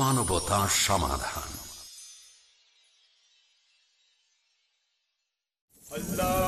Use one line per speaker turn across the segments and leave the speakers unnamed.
মানবতা সমাধান।
আল্লাহ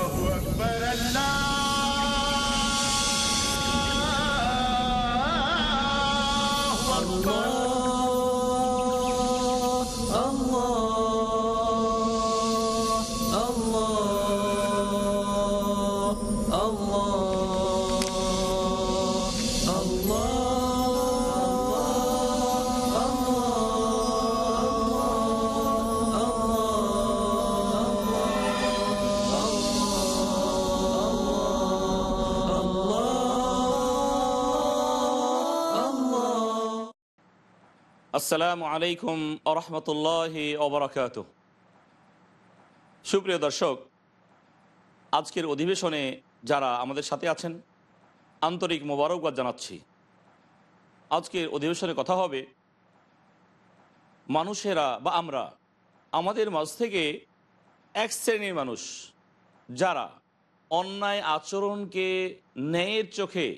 আসসালামু আলাইকুম আরহামতুল্লাহ ওবরাকাত সুপ্রিয় দর্শক, আজকের অধিবেশনে যারা আমাদের সাথে আছেন, আন্তরিক মোবারকবাদ জানাচ্ছি। আজকের অধিবেশনে কথা হবে, মানুষেরা বা আমরা, আমাদের মাঝ থেকে এক শ্রেণির মানুষ, যারা অন্যায় আচরণকে ন্যায়ের চোখে,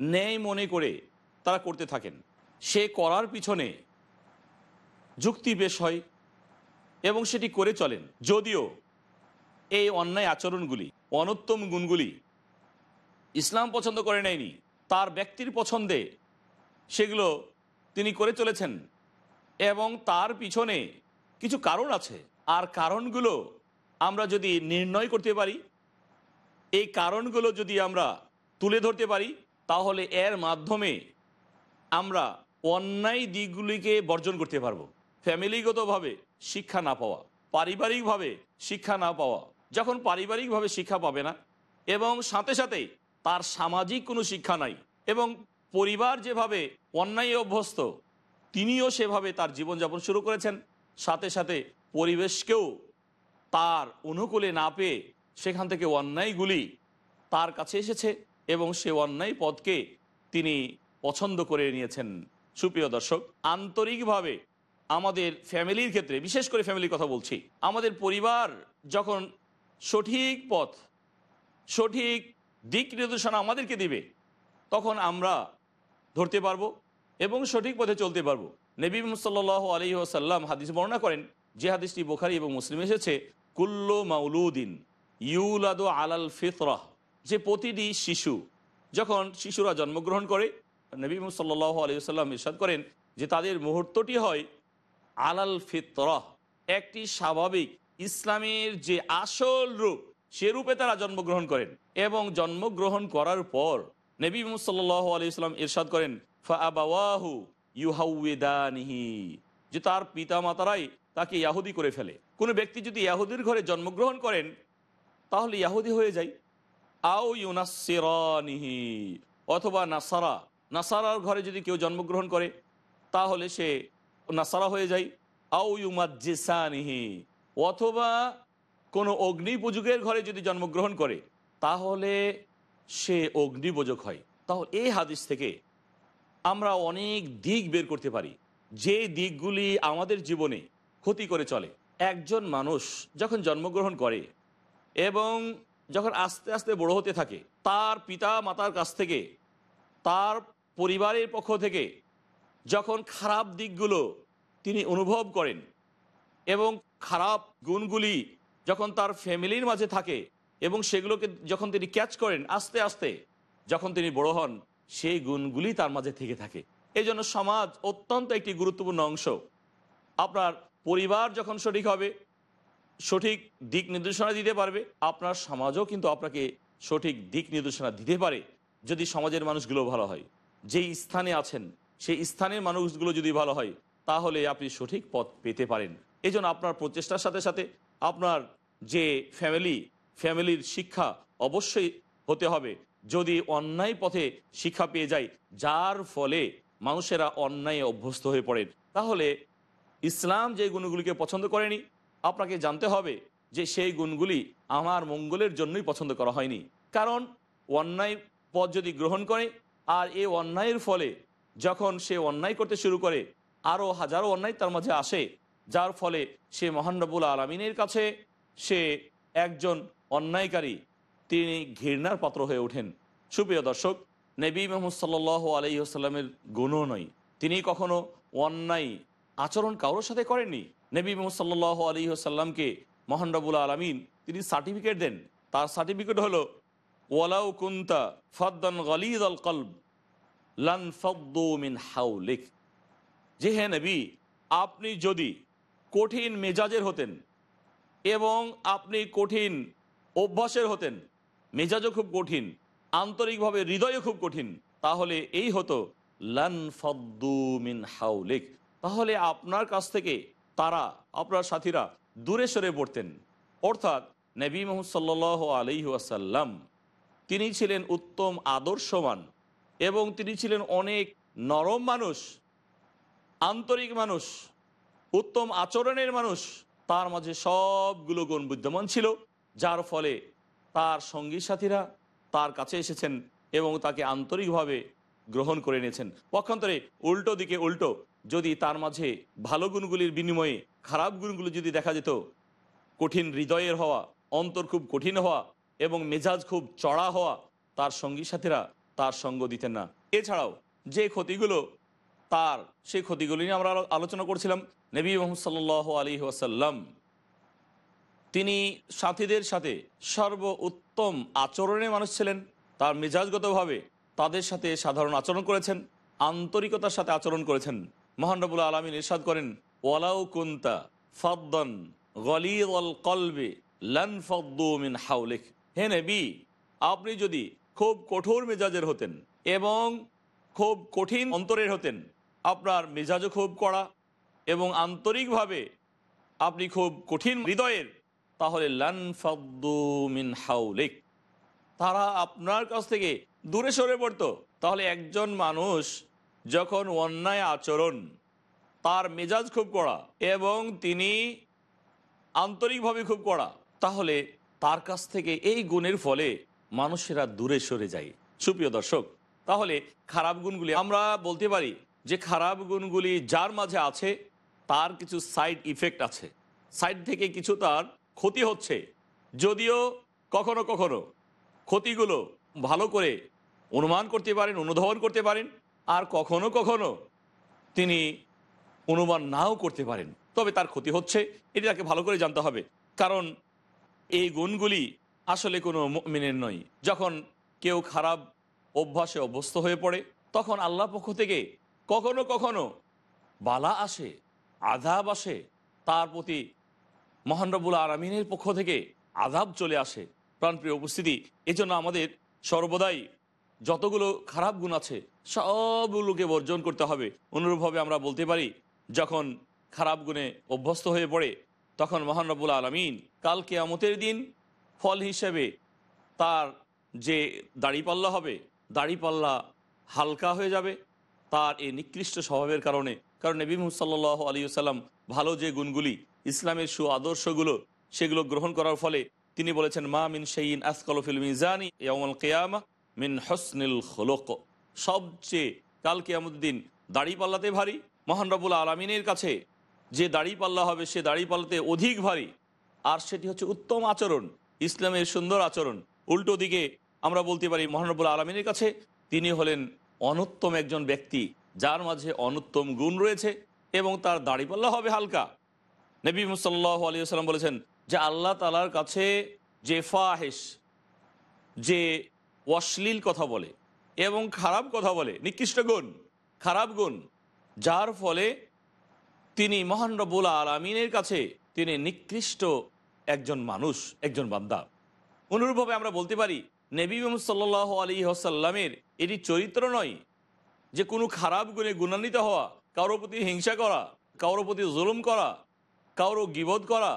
ন্যায় মনে করে তারা করতে থাকেন। সে করার পিছনে যুক্তি বেশ হয় এবং সেটি করে চলেন। যদিও এই অন্যায় আচরণগুলি, অনত্তম গুণগুলি ইসলাম পছন্দ করে নেয়নি, তার ব্যক্তির পছন্দে সেগুলো তিনি করে চলেছেন এবং তার পিছনে কিছু কারণ আছে। আর কারণগুলো আমরা যদি নির্ণয় করতে পারি, এই কারণগুলো যদি আমরা তুলে ধরতে পারি, তাহলে এর মাধ্যমে আমরা অন্যায় দিকগুলিকে বর্জন করতে পারব। ফ্যামিলিগতভাবে শিক্ষা না পাওয়া, পারিবারিকভাবে শিক্ষা না পাওয়া, যখন পারিবারিকভাবে শিক্ষা পাবে না, এবং সাথে সাথে তার সামাজিক কোনো শিক্ষা নাই, এবং পরিবার যেভাবে অন্যায় অভ্যস্ত, তিনিও সেভাবে তার জীবনযাপন শুরু করেছেন। সাথে সাথে পরিবেশকেও তার অনুকূলে না পেয়ে সেখান থেকে অন্যায়গুলি তার কাছে এসেছে, এবং সে অন্যায় পদকে তিনি পছন্দ করে নিয়েছেন। সুপ্রিয় দর্শক, আন্তরিকভাবে আমাদের ফ্যামিলির ক্ষেত্রে, বিশেষ করে ফ্যামিলির কথা বলছি, আমাদের পরিবার যখন সঠিক পথ, সঠিক দিক নির্দেশনা আমাদেরকে দিবে, তখন আমরা ধরতে পারব এবং সঠিক পথে চলতে পারব। নবী সাল্লাহ আলী আসাল্লাম হাদিস বর্ণনা করেন, যে হাদিসটি বোখারি এবং মুসলিম এসেছে, কুল্লো মাউলুদ্দিন ইউলাদো আলাল ফিতরাহ, যে প্রতিটি শিশু, যখন শিশুরা জন্মগ্রহণ করে নবী সাল্লাহ আলী সাল্লাম ইরশাদ করেন যে তাদের মুহূর্তটি হয় আলাল ফিতরাহ একটি স্বাভাবিক ইসলামের যে আসল রূপ, সে রূপে তারা জন্মগ্রহণ করেন এবং জন্মগ্রহণ করার পর নবী সাল্লাহ আলী ইসলাম ইরশাদ করেন ফাহু ইউহাউদানিহি যে তার পিতা মাতারাই তাকে ইয়াহুদি করে ফেলে। কোনো ব্যক্তি যদি ইয়াহুদির ঘরে জন্মগ্রহণ করেন, তাহলে ইয়াহুদি হয়ে যায়। আও ইউনাসিরানিহি অথবা নাসারা নাসারার ঘরে যদি কেউ জন্মগ্রহণ করে, তাহলে সে নাসারা হয়ে যায়। আও ইউমাজ্জিসানিহি অথবা কোনো অগ্নিপূজকের ঘরে যদি জন্মগ্রহণ করে, তাহলে সে অগ্নিপূজক হয়। তাহলে এই হাদিস থেকে আমরা অনেক দিক বের করতে পারি, যে দিকগুলি আমাদের জীবনে ক্ষতি করে চলে। একজন মানুষ যখন জন্মগ্রহণ করে এবং যখন আস্তে আস্তে বড় হতে থাকে, তার পিতা মাতার কাছ থেকে তার পরিবারের পক্ষ থেকে যখন খারাপ দিকগুলো তিনি অনুভব করেন এবং খারাপ গুণগুলি যখন তার ফ্যামিলির মাঝে থাকে এবং সেগুলোকে যখন তিনি ক্যাচ করেন আস্তে আস্তে, যখন তিনি বড় হন, সেই গুণগুলি তার মাঝে থেকে থাকে। এই জন্য সমাজ অত্যন্ত একটি গুরুত্বপূর্ণ অংশ। আপনার পরিবার যখন সঠিক হবে, সঠিক দিক নির্দেশনা দিতে পারবে, আপনার সমাজও কিন্তু আপনাকে সঠিক দিক নির্দেশনা দিতে পারে, যদি সমাজের মানুষগুলো ভালো হয়। যেই স্থানে আছেন, সেই স্থানের মানুষগুলো যদি ভালো হয়, তাহলে আপনি সঠিক পথ পেতে পারেন। এই জন্য আপনার প্রচেষ্টার সাথে সাথে আপনার যে ফ্যামিলি ফ্যামিলির শিক্ষা অবশ্যই হতে হবে। যদি অন্যায় পথে শিক্ষা পেয়ে যায়, যার ফলে মানুষেরা অন্যায় অভ্যস্ত হয়ে পড়েন, তাহলে ইসলাম যে গুণগুলিকে পছন্দ করেনি, আপনাকে জানতে হবে যে সেই গুণগুলি আমার মঙ্গলের জন্যই পছন্দ করা হয়নি। কারণ অন্যায় পথ যদি গ্রহণ করে আর এই অন্যায়ের ফলে যখন সে অন্যায় করতে শুরু করে আরও হাজারো অন্যায় তার মাঝে আসে, যার ফলে সে মহানবুল আলমিনের কাছে সে একজন অন্যায়কারী, তিনি ঘৃণার পাত্র হয়ে ওঠেন। সুপ্রিয় দর্শক, নবী মোহাম্মদ সাল্লাহ আলহি আসাল্লামের গুণও নয়। তিনি কখনো অন্যায় আচরণ কারোর সাথে করেননি। নবী মোহাম্মদ সাল্লাহ আলহি আসাল্লামকে মহানরবুল আলমিন তিনি সার্টিফিকেট দেন। তার সার্টিফিকেট হলো ওয়ালাউ কুন্তা ফদ্দান গলিদ আল কলব, লান মিন হাউলিক যে হ্যাঁ নবী, আপনি যদি কঠিন মেজাজের হতেন এবং আপনি কঠিন অভ্যাসের হতেন, মেজাজও খুব কঠিন, আন্তরিকভাবে হৃদয়ও খুব কঠিন, তাহলে এই হতো লান মিন হাউলিক তাহলে আপনার কাছ থেকে তারা, আপনার সাথীরা দূরে সরে পড়তেন। অর্থাৎ নবী মোহাম্মদ সাল্লাহ আলহি আসাল্লাম তিনি ছিলেন উত্তম আদর্শবান এবং তিনি ছিলেন অনেক নরম মানুষ, আন্তরিক মানুষ, উত্তম আচরণের মানুষ। তার মাঝে সবগুলো গুণ বিদ্যমান ছিল, যার ফলে তার সঙ্গী সাথীরা তার কাছে এসেছেন এবং তাকে আন্তরিকভাবে গ্রহণ করে নিয়েছেন পক্ষান্তরে উল্টো দিকে উল্টো, যদি তার মাঝে ভালো গুণগুলির বিনিময়ে খারাপ গুণগুলো যদি দেখা যেত, কঠিন হৃদয়ের হওয়া, অন্তর খুব কঠিন হওয়া এবং মেজাজ খুব চড়া হওয়া তার সঙ্গী সাথীরা তার সঙ্গ দিতেন না। এছাড়াও যে ক্ষতিগুলো তার, সেই ক্ষতিগুলি নিয়ে আমরা আলোচনা করছিলাম নবী মোহাম্মদ সাল্লাহ আলী ওয়াসাল্লাম। তিনি সাথীদের সাথে সর্ব উত্তম আচরণের মানুষ ছিলেন। তার মেজাজগতভাবে তাদের সাথে সাধারণ আচরণ করেছেন, আন্তরিকতার সাথে আচরণ করেছেন। মহানবুল আলমিন ইরশাদ করেন, ওয়ালাউ কুন্তা ফদ্দন গলিল কলবে লান ফদ্দু মিন হাউলিক হে নবী, আপনি যদি খুব কঠোর মেজাজের হতেন এবং খুব কঠিন অন্তরের হতেন, আপনার মেজাজও খুব কড়া এবং আন্তরিকভাবে আপনি খুব কঠিন হৃদয়ের, তাহলে মিন হাউলিক তারা আপনার কাছ থেকে দূরে সরে পড়তো। তাহলে একজন মানুষ যখন অন্যায় আচরণ, তার মেজাজ খুব কড়া এবং তিনি আন্তরিকভাবে খুব কড়া, তাহলে তার কাছ থেকে এই গুণের ফলে মানুষেরা দূরে সরে যায়। সুপ্রিয় দর্শক, তাহলে খারাপ গুণগুলি আমরা বলতে পারি যে খারাপ গুণগুলি যার মাঝে আছে, তার কিছু সাইড ইফেক্ট আছে। সাইড থেকে কিছু তার ক্ষতি হচ্ছে। যদিও কখনো কখনো ক্ষতিগুলো ভালো করে অনুমান করতে পারেন, অনুধাবন করতে পারেন, আর কখনো কখনো তিনি অনুমান নাও করতে পারেন। তবে তার ক্ষতি হচ্ছে এটি তাকে ভালো করে জানতে হবে। কারণ এই গুণগুলি আসলে কোনো মিনের নয়। যখন কেউ খারাপ অভ্যাসে অভ্যস্ত হয়ে পড়ে, তখন আল্লাহ পক্ষ থেকে কখনো কখনো বালা আসে আধাব আসে, তার প্রতি মহানরবুল আরামিনের পক্ষ থেকে আধাব চলে আসে। প্রাণপ্রিয় উপস্থিতি, এজন্য আমাদের সর্বদাই যতগুলো খারাপ গুণ আছে, সবগুলোকে বর্জন করতে হবে। অনুরূপভাবে আমরা বলতে পারি, যখন খারাপ গুণে অভ্যস্ত হয়ে পড়ে, তখন মহানরবুল আলমিন কাল কেয়ামতের দিন ফল হিসেবে তার যে দাড়িপাল্লা হবে, দাড়িপাল্লা হালকা হয়ে যাবে। তার এই নিকৃষ্ট স্বভাবের কারণে, কারণ নবী মুহাম্মদ সাল্লাহ আলী সাল্লাম ভালো যে গুণগুলি, ইসলামের সু আদর্শগুলো সেগুলো গ্রহণ করার ফলে তিনি বলেছেন, মা মিন সেইন আসকালফিল মিজানি ইয়ামুল কেয়ামা মিন হসনিল খোলক। সবচেয়ে কাল কেয়ামুদ্দিন দাড়িপাল্লাতে ভারী। মহান রবুল আলমিনের কাছে যে দাড়িপাল্লা হবে, সে দাড়িপাল্লাতে অধিক ভারী। আর সেটি হচ্ছে উত্তম আচরণ, ইসলামের সুন্দর আচরণ। উল্টো দিকে আমরা বলতে পারি মহানবুল আলমিনের কাছে তিনি হলেন অনুত্তম একজন ব্যক্তি, যার মাঝে অনুত্তম গুণ রয়েছে এবং তার দাড়িপাল্লা হবে হালকা। নবী মুসাল্লাহ আলী সাল্লাম বলেছেন যে আল্লাহ তালার কাছে যে ফাহেস যে অশ্লীল কথা বলে এবং খারাপ কথা বলে, নিকৃষ্ট গুণ, খারাপ গুণ, যার ফলে তিনি মহান রবুল আলমিনের কাছে তিনি নিকৃষ্ট একজন মানুষ, একজন বান্দা। অনুরূপভাবে আমরা বলতে পারি, নবী মোহাম্মদ সাল্লাহ আলী আসাল্লামের এটি চরিত্র নয় যে কোনো খারাপ গুণে গুণান্বিত হওয়া, কারোর প্রতি হিংসা করা, কারোর প্রতি জুলুম করা, কারও গিবোধ করা,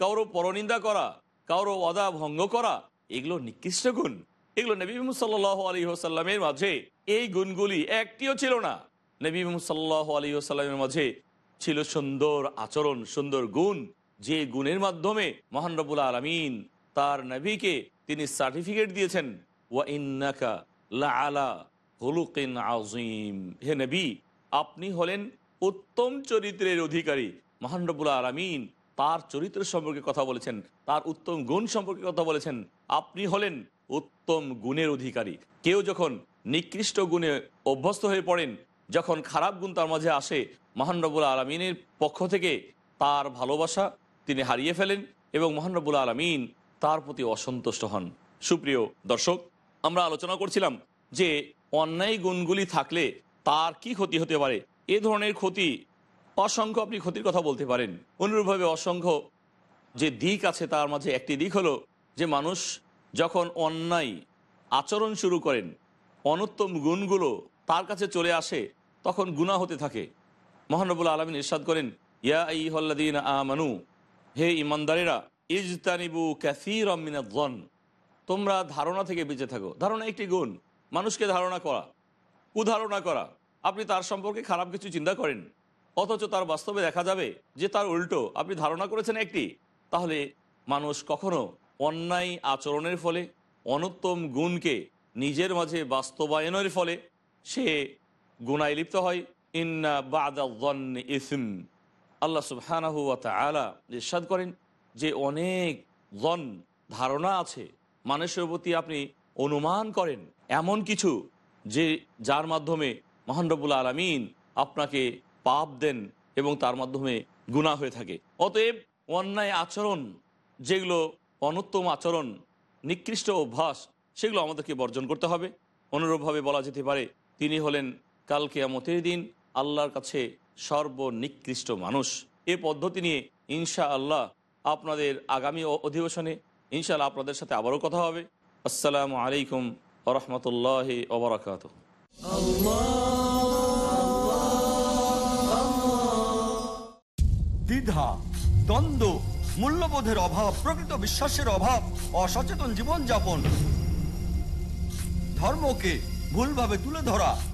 কারও পরনিন্দা করা, কারও অদা ভঙ্গ করা, এগুলো নিকৃষ্ট গুণ। এগুলো নবী মোহাম্মদ সাল্লাহ আলী আসাল্লামের মাঝে এই গুণগুলি একটিও ছিল না। নবী মোহাম্মদ সাল্লাহ আলী আসাল্লামের মাঝে ছিল সুন্দর আচরণ, সুন্দর গুণ যে গুণের মাধ্যমে মহান রবুল আলমিন তার নবীকে তিনি সার্টিফিকেট দিয়েছেন, ওয়া ইন্নাকা আলা হুলুকিন আজিম হে নবী, আপনি হলেন উত্তম চরিত্রের অধিকারী। মহান রবুল আলমিন তার চরিত্র সম্পর্কে কথা বলেছেন, তার উত্তম গুণ সম্পর্কে কথা বলেছেন। আপনি হলেন উত্তম গুণের অধিকারী। কেউ যখন নিকৃষ্ট গুণে অভ্যস্ত হয়ে পড়েন, যখন খারাপ গুণ তার মাঝে আসে মহানরবুল আলমিনের পক্ষ থেকে তার ভালোবাসা তিনি হারিয়ে ফেলেন এবং মহানরবুল আলমিন তার প্রতি অসন্তুষ্ট হন। সুপ্রিয় দর্শক, আমরা আলোচনা করছিলাম যে অন্যায় গুণগুলি থাকলে তার কি ক্ষতি হতে পারে? এ ধরনের ক্ষতি, অসংখ্য আপনি ক্ষতির কথা বলতে পারেন। অনুরূপভাবে অসংখ্য যে দিক আছে তার মাঝে একটি দিক হলো যে মানুষ যখন অন্যায় আচরণ শুরু করেন, অনুত্তম গুণগুলো তার কাছে চলে আসে, তখন গুণা হতে থাকে। মহানবুল আলমিন ইরশাদ করেন, ইয়া ইহল্লাদিন আমানু হে ইমানদারেরা, ইজতানিবু ক্যাসির জন তোমরা ধারণা থেকে বেঁচে থাকো। ধারণা একটি গুণ, মানুষকে ধারণা করা কুধারণা করা। আপনি তার সম্পর্কে খারাপ কিছু চিন্তা করেন, অথচ তার বাস্তবে দেখা যাবে যে তার উল্টো। আপনি ধারণা করেছেন একটি, তাহলে মানুষ কখনো অন্যায় আচরণের ফলে, অনুত্তম গুণকে নিজের মাঝে বাস্তবায়নের ফলে সে গুণায় লিপ্ত হয়। ইন্না বাদা ইসম। আল্লাহ সুবহানাহু তাআলা ইরশাদ করেন যে অনেক জন ধারণা আছে, মানুষের প্রতি আপনি অনুমান করেন এমন কিছু যে যার মাধ্যমে মহানরবুল আলমিন আপনাকে পাপ দেন এবং তার মাধ্যমে গুণা হয়ে থাকে। অতএব অন্যায় আচরণ, যেগুলো অনুত্তম আচরণ, নিকৃষ্ট অভ্যাস, সেগুলো আমাদেরকে বর্জন করতে হবে। অনুরূপভাবে বলা যেতে পারে, তিনি হলেন কাল কেয়ামতের দিন আল্লাহর কাছে সর্বনিকৃষ্ট মানুষ। এ পদ্ধতি নিয়ে ইনশা আল্লাহ আপনাদের আগামী অধিবেশনে ইনশাআল্লাহ আপনাদের সাথে আবারও কথা হবে। আসসালামু আলাইকুম ওরহমতুল্লাহ ওবরাকাত
দ্বিধা, দ্বন্দ্ব, মূল্যবোধের অভাব, প্রকৃত বিশ্বাসের অভাব, অসচেতন জীবনযাপন, ধর্মকে ভুলভাবে তুলে ধরা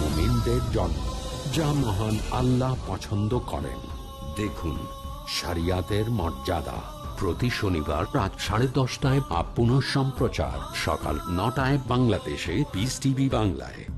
মুমিনদের জন্ম যা মহান আল্লাহ পছন্দ করেন। দেখুন, শরিয়াতের মর্যাদা। প্রতি শনিবার রাত সাড়ে দশটায় বা সম্প্রচার সকাল নটায় বাংলাদেশে পিস টিভি বাংলায়।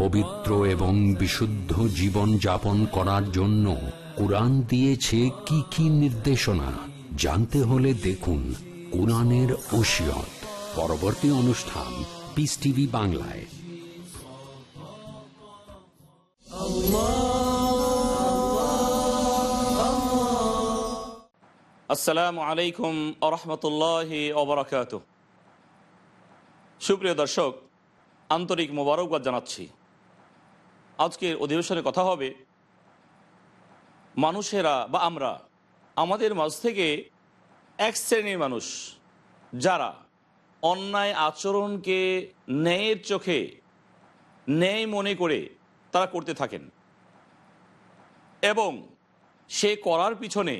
পবিত্র এবং বিশুদ্ধ জীবন যাপন করার জন্য কোরআন দিয়েছে কি কি নির্দেশনা? জানতে হলে দেখুন কোরআনের ওসিয়ত। পরবর্তী অনুষ্ঠান পিস টিভি বাংলায়।
আসসালামু আলাইকুম আরহামতুল্লাহ ওবরাকাত সুপ্রিয় দর্শক, আন্তরিক মোবারকবাদ জানাচ্ছি। আজকের অধিবেশনে কথা হবে মানুষেরা বা আমরা, আমাদের মাঝ থেকে এক শ্রেণির মানুষ, যারা অন্যায় আচরণকে ন্যায়ের চোখে ন্যায় মনে করে তারা করতে থাকেন এবং সে করার পিছনে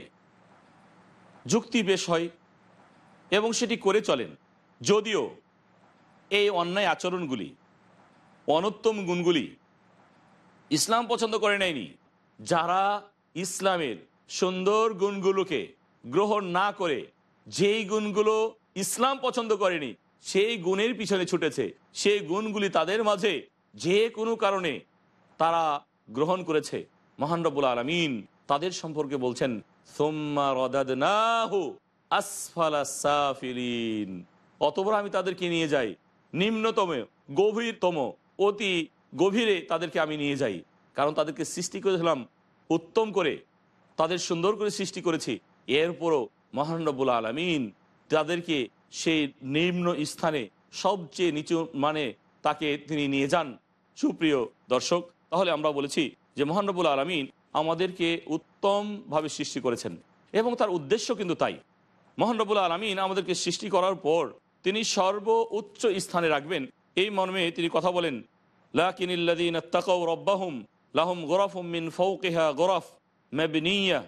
যুক্তি বেশ হয় এবং সেটি করে চলেন। যদিও এই অন্যায় আচরণগুলি, অনুত্তম গুণগুলি ইসলাম পছন্দ করে নেয়নি। যারা ইসলামের সুন্দর গুণগুলোকে গ্রহণ না করে যেই গুণগুলো ইসলাম পছন্দ করেনি, সেই গুণের পিছনে ছুটেছে। সেই গুণগুলি তাদের মাঝে যে কোনো কারণে তারা গ্রহণ করেছে। মহান রব্বুল আলমিন তাদের সম্পর্কে বলছেন, সোম্মা আমি তাদেরকে নিয়ে যাই। নিম্নতম, গভীরতম, অতি গভীরে তাদেরকে আমি নিয়ে যাই। কারণ তাদেরকে সৃষ্টি করেছিলাম, উত্তম করে, তাদের সুন্দর করে সৃষ্টি করেছি। এরপরও মহান রব্বুল আলমিন তাদেরকে সেই নিম্ন স্থানে, সবচেয়ে নিচু মানে তাকে তিনি নিয়ে যান। সুপ্রিয় দর্শক, তাহলে আমরা বলেছি যে মহানবুল আলমিন আমাদেরকে উত্তমভাবে সৃষ্টি করেছেন। এবং তার উদ্দেশ্য কিন্তু তাই। মহানবুল আলমিন আমাদেরকে সৃষ্টি করার পর তিনি সর্ব উচ্চ স্থানে রাখবেন। এই মর্মে তিনি কথা বলেন লাকিনিল্লাদিন তাকাউ রব্বাহুম, লাহুম গোরফুম মিন ফৌকেহা গোরফ, মেবনিয়া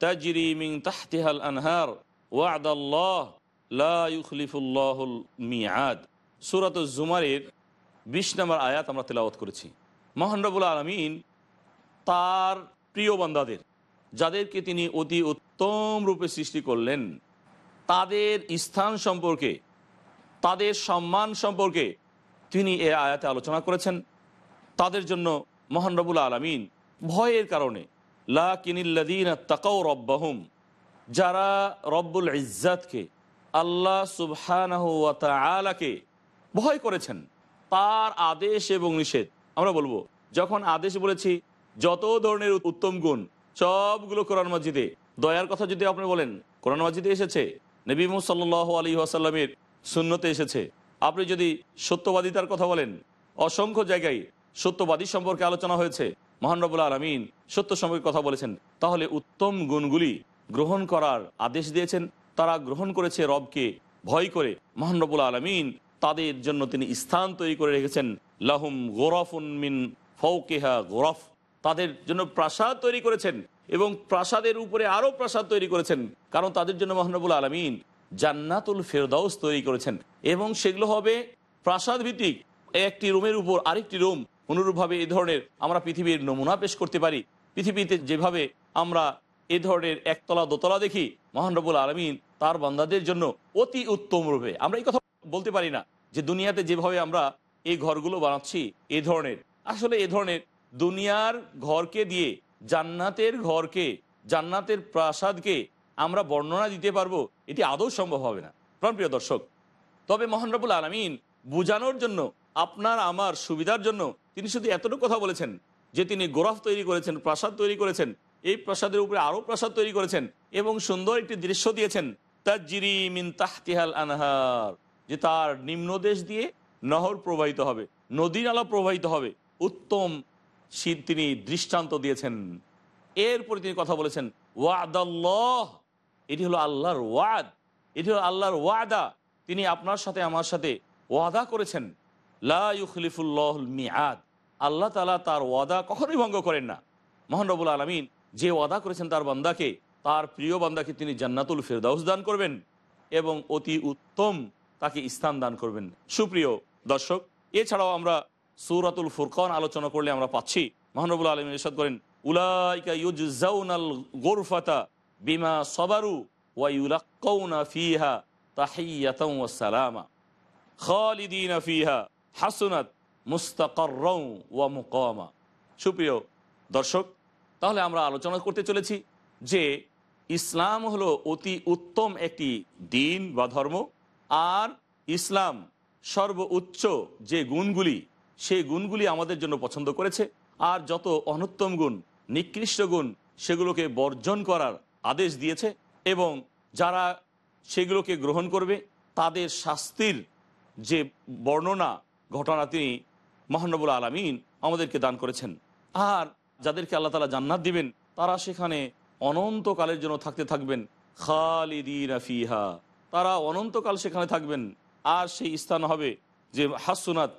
তাজরি মিন তাহতিহাল আনহার ওয়াদাল্লাহ লা ইউখলিফুল্লাহুল মিয়াদ সুরাত জুমারের বিশ নম্বর আয়াত আমরা তেলাওয়াত করেছি। মহানরবুল আলমিন তার প্রিয় বান্দাদের, যাদেরকে তিনি অতি উত্তম রূপে সৃষ্টি করলেন, তাদের স্থান সম্পর্কে, তাদের সম্মান সম্পর্কে তিনি এ আয়াতে আলোচনা করেছেন। তাদের জন্য মহান রবুল আলমিন ভয়ের কারণে লা কিনিল্লাদিন তাকাও রব্বাহুম, যারা রব্বুল ইজ্জাতকে, আল্লাহ সুবহানাহ আলাকে ভয় করেছেন, তার আদেশ এবং নিষেধ। আমরা বলব, যখন আদেশ বলেছি, যত ধরনের উত্তম গুণ, সবগুলো কোরআন মসজিদে দয়ার কথা যদি আপনি বলেন, কোরআন মসজিদে এসেছে, নবী সাল্লাহ আলী আসাল্লামের শূন্যতে এসেছে। আপনি যদি সত্যবাদিতার কথা বলেন, অসংখ্য জায়গায় সত্যবাদী সম্পর্কে আলোচনা হয়েছে। মহানরবুল্লা আলমিন সত্য সম্পর্কে কথা বলেছেন। তাহলে উত্তম গুণগুলি গ্রহণ করার আদেশ দিয়েছেন। তারা গ্রহণ করেছে রবকে ভয় করে। মহানরবুল আলমিন তাদের জন্য তিনি স্থান তৈরি করে রেখেছেন। লাহুম গোরফুন মিন ফৌকেহা গোরফ। তাদের জন্য প্রাসাদ তৈরি করেছেন এবং প্রাসাদের উপরে আরও প্রাসাদ তৈরি করেছেন। কারণ তাদের জন্য মহানবুল আলমিন জান্নাতুল ফেরদাউস তৈরি করেছেন। এবং সেগুলো হবে প্রাসাদ ভিত্তিক। একটি রুমের উপর আরেকটি রুম অনুরূপভাবে এ ধরনের আমরা পৃথিবীর নমুনা পেশ করতে পারি। পৃথিবীতে যেভাবে আমরা এ ধরনের একতলা দোতলা দেখি মহানরবুল আলমিন তার বান্দাদের জন্য অতি উত্তম রূপে। আমরা এই কথা বলতে পারি না যে দুনিয়াতে যেভাবে আমরা এই ঘরগুলো বানাচ্ছি, এ ধরনের। আসলে এ ধরনের দুনিয়ার ঘরকে দিয়ে জান্নাতের ঘরকে, জান্নাতের প্রাসাদকে আমরা বর্ণনা দিতে পারব, এটি আদৌ সম্ভব হবে না। প্রিয় দর্শক, তবে মহানরবুল আলমিন বুঝানোর জন্য আপনার, আমার সুবিধার জন্য তিনি শুধু এতটুকু কথা বলেছেন যে তিনি গোরাফ তৈরি করেছেন, প্রাসাদ তৈরি করেছেন, এই প্রাসাদের উপরে আরও প্রাসাদ তৈরি করেছেন এবং সুন্দর একটি দৃশ্য দিয়েছেন তাজিরি মিন তাহতিহাল আনহার, যে তার নিম্নদেশ দিয়ে নহর প্রবাহিত হবে, নদী নালা প্রবাহিত হবে, উত্তম শীত তিনি দৃষ্টান্ত দিয়েছেন। এরপরে তিনি কথা বলেছেন, ওয়াদাল্লাহ, এটি হলো আল্লাহর ওয়াদ, এটি হলো আল্লাহর ওয়াদা, তিনি আপনার সাথে, আমার সাথে ওয়াদা করেছেন। মিয়াদ আল্লাহ তালা তার ওয়াদা কখনোই ভঙ্গ করেন না। মোহানরবুল আলমিন যে ওয়াদা করেছেন তার বান্দাকে, তার প্রিয় বান্দাকে তিনি জান্নাতুল ফেরদাউস দান করবেন এবং অতি উত্তম তাকে স্থান দান করবেন। সুপ্রিয় দর্শক, এছাড়াও আমরা সুরাতুল ফুরকান আলোচনা করলে আমরা পাচ্ছি। মহানবুল আলম ইরশাদ করেন, উলাইকা সবারু ফিহা সালামা। হাসুনাত মুস্তাকাররাও ওয়া মুকামা। সুপ্রিয় দর্শক, তাহলে আমরা আলোচনা করতে চলেছি যে ইসলাম হলো অতি উত্তম একটি দিন বা ধর্ম, আর ইসলাম সর্বোচ্চ যে গুণগুলি, সেই গুণগুলি আমাদের জন্য পছন্দ করেছে, আর যত অনুত্তম গুণ, নিকৃষ্ট গুণ, সেগুলোকে বর্জন করার আদেশ দিয়েছে, এবং যারা সেগুলোকে গ্রহণ করবে, তাদের শাস্তির যে বর্ণনা ঘটনা তিনি মহানবুল আলমিন আমাদেরকে দান করেছেন। আর যাদেরকে আল্লাহ তালা জান্নাত দিবেন, তারা সেখানে অনন্তকালের জন্য থাকতে থাকবেন। খালিদিন ফিহা, তারা অনন্তকাল সেখানে থাকবেন। আর সেই স্থান হবে যে হাসুনাত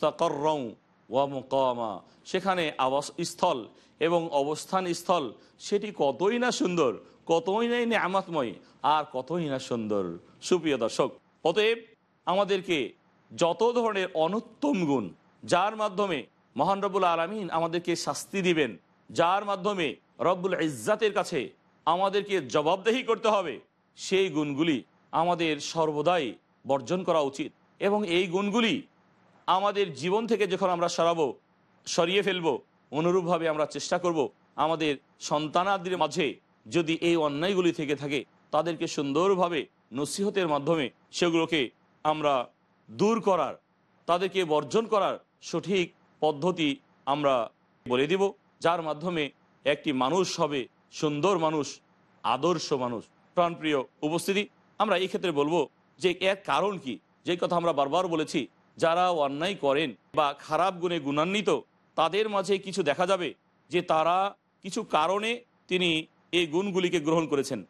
তাকররং ওয়া মুকামা, সেখানে আবাস স্থল এবং অবস্থান স্থল, সেটি কতই না সুন্দর, কতই না নেয়ামাতময়, আর কতই না সুন্দর। সুপ্রিয় দর্শক, অতএব আমাদেরকে যত ধরনের অনুত্তম গুণ, যার মাধ্যমে মহান রব্বুল আলমিন আমাদেরকে শাস্তি দিবেন, যার মাধ্যমে রব্বুল ইজ্জাতের কাছে আমাদেরকে জবাবদেহি করতে হবে, সেই গুণগুলি আমাদের সর্বদাই বর্জন করা উচিত। এবং এই গুণগুলি আমাদের জীবন থেকে যখন আমরা সরাবো, সরিয়ে ফেলব, অনুরূপভাবে আমরা চেষ্টা করব, আমাদের সন্তানাদির মাঝে যদি এই অন্যায়গুলি থেকে থাকে, তাদেরকে সুন্দরভাবে নসিহতের মাধ্যমে সেগুলোকে আমরা দূর করার, তাদেরকে বর্জন করার সঠিক পদ্ধতি আমরা বলে দিব, যার মাধ্যমে একটি মানুষ হবে সুন্দর মানুষ, আদর্শ মানুষ। প্রাণপ্রিয় উপস্থিতি, আমরা এই ক্ষেত্রে বলব যে এর কারণ কি? যে কথা আমরা বারবার বলেছি, যারা অন্যায় করেন বা খারাপ গুণে গুণান্বিত, তাদের মাঝে কিছু দেখা যাবে যে তারা কিছু কারণে তিনি এই গুণগুলিকে গ্রহণ করেছেন।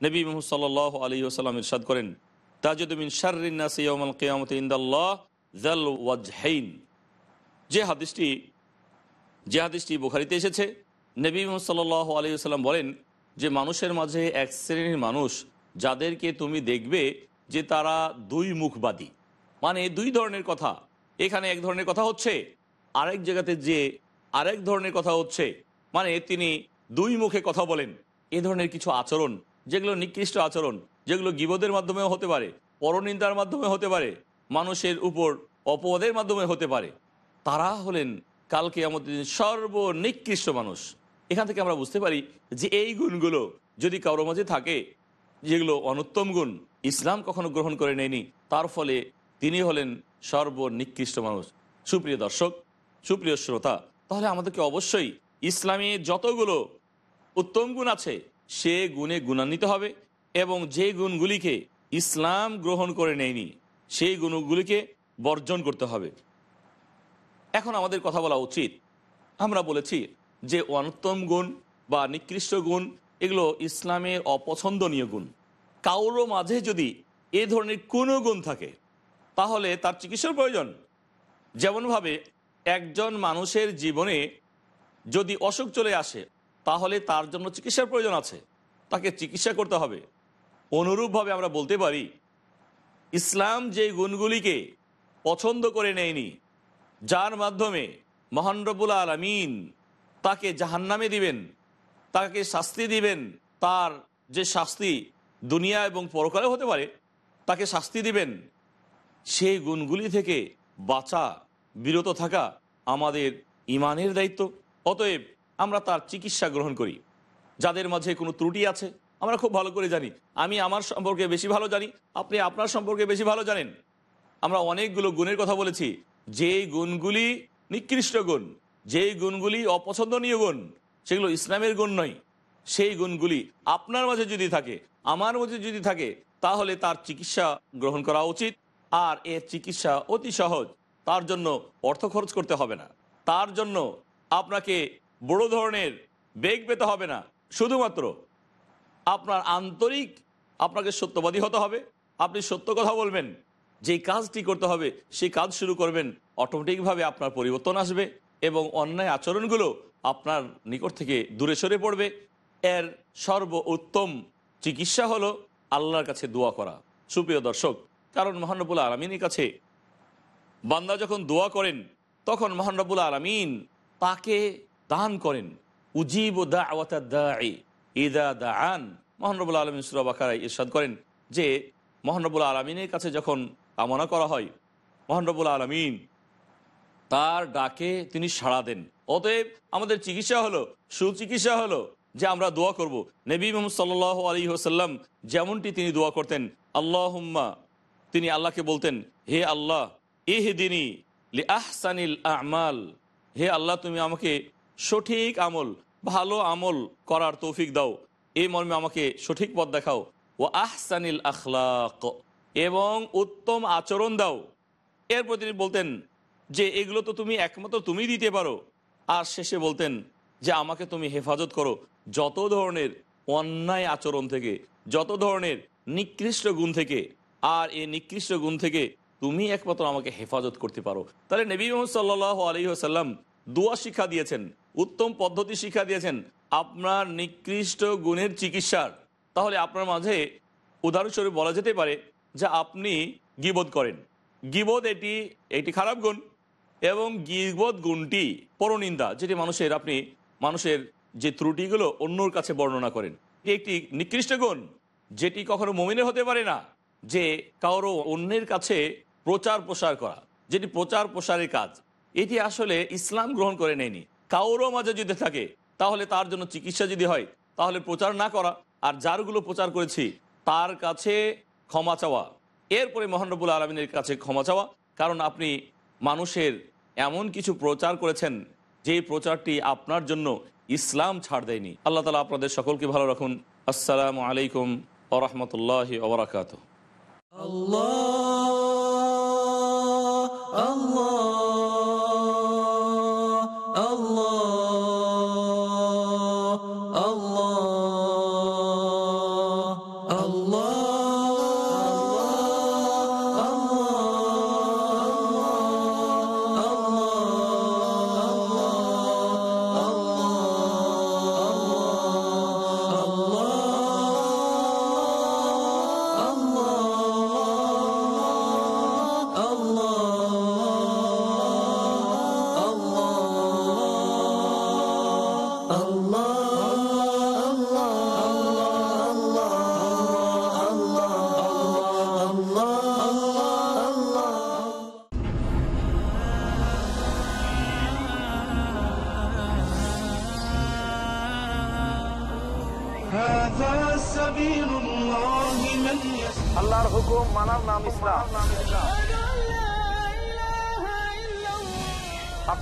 নবী মোহাম্মদ সাল আলী আসাল্লাম ইরশাদ করেন তাজুদ্দিন শারিনা সৈয়মাল কেয়ামত ইন্দাল্লাহ জাল ওয়াজহাইন। যে হাদিসটি যে হাদিসটি বুখারিতে এসেছে, নবী সাল আলী বলেন যে মানুষের মাঝে এক শ্রেণির মানুষ যাদেরকে তুমি দেখবে যে তারা দুই মুখবাদী। মানে দুই ধরনের কথা। এখানে এক ধরনের কথা হচ্ছে, আরেক জায়গাতে যে আরেক ধরনের কথা হচ্ছে মানে তিনি দুই মুখে কথা বলেন। এ ধরনের কিছু আচরণ, যেগুলো নিকৃষ্ট আচরণ যেগুলো গিবদের মাধ্যমেও হতে পারে, পরনিন্দার মাধ্যমে হতে পারে, মানুষের উপর অপবাদের মাধ্যমে হতে পারে। তারা হলেন কালকে আমাদের সর্বনিকৃষ্ট মানুষ। এখান থেকে আমরা বুঝতে পারি যে এই গুণগুলো যদি কারও মাঝে থাকে, যেগুলো অনুত্তম গুণ, ইসলাম কখনো গ্রহণ করে নেয়নি, তার ফলে তিনি হলেন সর্বনিকৃষ্ট মানুষ। সুপ্রিয় দর্শক, সুপ্রিয় শ্রোতা, তাহলে আমাদেরকে অবশ্যই ইসলামে যতগুলো উত্তম গুণ আছে, সে গুণে গুণান্বিত হবে। এবং যে গুণগুলিকে ইসলাম গ্রহণ করে নেয়নি, সেই গুণগুলিকে বর্জন করতে হবে। এখন আমাদের কথা বলা উচিত। আমরা বলেছি যে অনুত্তম গুণ বা নিকৃষ্ট গুণ, এগুলো ইসলামের অপছন্দনীয় গুণ। কাউরো মাঝে যদি এ ধরনের কোনো গুণ থাকে, তাহলে তার চিকিৎসার প্রয়োজন। যেমনভাবে একজন মানুষের জীবনে যদি অসুখ চলে আসে, তাহলে তার জন্য চিকিৎসার প্রয়োজন আছে। তাকে চিকিৎসা করতে হবে। অনুরূপভাবে আমরা বলতে পারি, ইসলাম যে গুণগুলিকে পছন্দ করে নেয়নি, যার মাধ্যমে মহানরবুল আলমিন তাকে জাহান্নামে দিবেন, তাকে শাস্তি দিবেন, তার যে শাস্তি দুনিয়া এবং পরকালে হতে পারে, তাকে শাস্তি দিবেন, সেই গুণগুলি থেকে বাঁচা, বিরত থাকা আমাদের ইমানের দায়িত্ব। অতএব আমরা তার চিকিৎসা গ্রহণ করি। যাদের মাঝে কোনো ত্রুটি আছে আমরা খুব ভালো করে জানি। আমি আমার সম্পর্কে বেশি ভালো জানি। আপনি আপনার সম্পর্কে বেশি ভালো জানেন। আমরা অনেকগুলো গুণের কথা বলেছি। যেই গুণগুলি নিকৃষ্ট গুণ, যেই গুণগুলি অপছন্দনীয় গুণ, সেগুলো ইসলামের গুণ নয়। সেই গুণগুলি আপনার মাঝে যদি থাকে, আমার মাঝে যদি থাকে, তাহলে তার চিকিৎসা গ্রহণ করা উচিত। আর এর চিকিৎসা অতি সহজ। তার জন্য অর্থ খরচ করতে হবে না। তার জন্য আপনাকে বড় ধরনের বেগ পেতে হবে না। শুধুমাত্র আপনার আন্তরিক আপনাকে সত্যবাদী হতে হবে। আপনি সত্য কথা বলবেন। যেই কাজটি করতে হবে, সেই কাজ শুরু করবেন। অটোমেটিকভাবে আপনার পরিবর্তন আসবে এবং অন্যায় আচরণগুলো আপনার নিকট থেকে দূরে সরে পড়বে। এর সর্ব উত্তম চিকিৎসা হলো আল্লাহর কাছে দোয়া করা। সুপ্রিয় দর্শক, কারণ মহানবুল আলমিনের কাছে বান্দা যখন দোয়া করেন, তখন মহানবুল আলমিন তাকে দান করেন। উজিব দা ইদা দা আন মহানবুল আলমিন সুরাবাকারাই ইরশাদ করেন যে মহানবুল আলমিনের কাছে যখন কামনা করা হয় মহানবুল আলমিন তার ডাকে তিনি সাড়া দেন। অতএব আমাদের চিকিৎসা হলো, সুচিকিৎসা হলো যে আমরা দোয়া করব। নবী মোহাম্মদ সাল আলী হোসাল্লাম যেমনটি তিনি দোয়া করতেন, আল্লাহম্মা, তিনি আল্লাহকে বলতেন, হে আল্লাহ এহ দিনী আহসানিল আমাল, হে আল্লাহ, তুমি আমাকে সঠিক আমল ভালো আমল করার তৌফিক দাও। এই মর্মে আমাকে সঠিক পথ দেখাও। ও আহসানিল আখলাক। এবং উত্তম আচরণ দাও। এরপর তিনি বলতেন যে, এগুলো তো তুমি একমাত্র তুমি দিতে পারো। আর শেষে বলতেন যে, আমাকে তুমি হেফাজত করো যত ধরনের অন্যায় আচরণ থেকে, যত ধরনের নিকৃষ্ট গুণ থেকে। আর এই নিকৃষ্ট গুণ থেকে তুমি একমাত্র আমাকে হেফাজত করতে পারো। তাহলে নবী মোহাম্মদ সাল্লাহ আলী আসাল্লাম দোয়া শিক্ষা দিয়েছেন। উত্তম পদ্ধতি শিক্ষা দিয়েছেন আপনার নিকৃষ্ট গুণের চিকিৎসার। তাহলে আপনার মাঝে উদাহরণস্বরূপ বলা যেতে পারে যে আপনি গিবোধ করেন। গিবোধ এটি এটি খারাপ গুণ এবং গিবোধ গুণটি পরনিন্দা, যেটি মানুষের আপনি, মানুষের যে ত্রুটিগুলো অন্যর কাছে বর্ণনা করেন। এটি একটি নিকৃষ্ট গুণ, যেটি কখনো মমিনের হতে পারে না, যে কারও অন্যের কাছে প্রচার প্রসার করা, যেটি প্রচার প্রসারের কাজ। এটি আসলে ইসলাম গ্রহণ করে নেয়নি। কারও মাঝে যদি থাকে, তাহলে তার জন্য চিকিৎসা যদি হয়, তাহলে প্রচার না করা। আর যারগুলো প্রচার করেছি, তার কাছে ক্ষমা চাওয়া। এরপরে মহানবুল আলমিনের কাছে ক্ষমা চাওয়া। কারণ আপনি মানুষের এমন কিছু প্রচার করেছেন, যে প্রচারটি আপনার জন্য ইসলাম ছাড় দেয়নি। আল্লাহ তালা আপনাদের সকলকে ভালো রাখুন। আসসালামু আলাইকুম আরহামতুল্লাহ ওবরাকাত
আল্লাহ আল্লাহ।